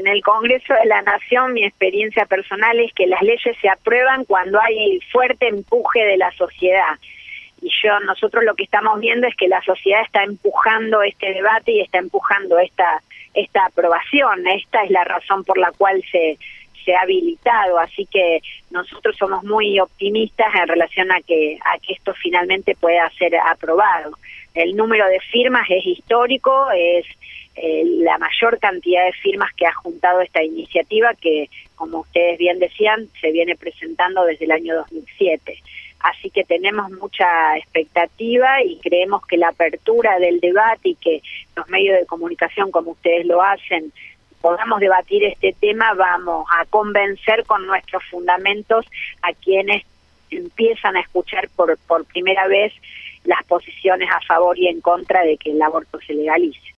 en el Congreso de la Nación mi experiencia personal es que las leyes se aprueban cuando hay fuerte empuje de la sociedad. Y yo, nosotros lo que estamos viendo es que la sociedad está empujando este debate y está empujando esta, esta aprobación. Esta es la razón por la cual se, se ha habilitado, así que nosotros somos muy optimistas en relación a que, a que esto finalmente pueda ser aprobado. El número de firmas es histórico, es eh, la mayor cantidad de firmas que ha juntado esta iniciativa que, como ustedes bien decían, se viene presentando desde el año 2007. Así que tenemos mucha expectativa y creemos que la apertura del debate y que los medios de comunicación, como ustedes lo hacen, podamos debatir este tema, vamos a convencer con nuestros fundamentos a quienes empiezan a escuchar por, por primera vez las posiciones a favor y en contra de que el aborto se legalice.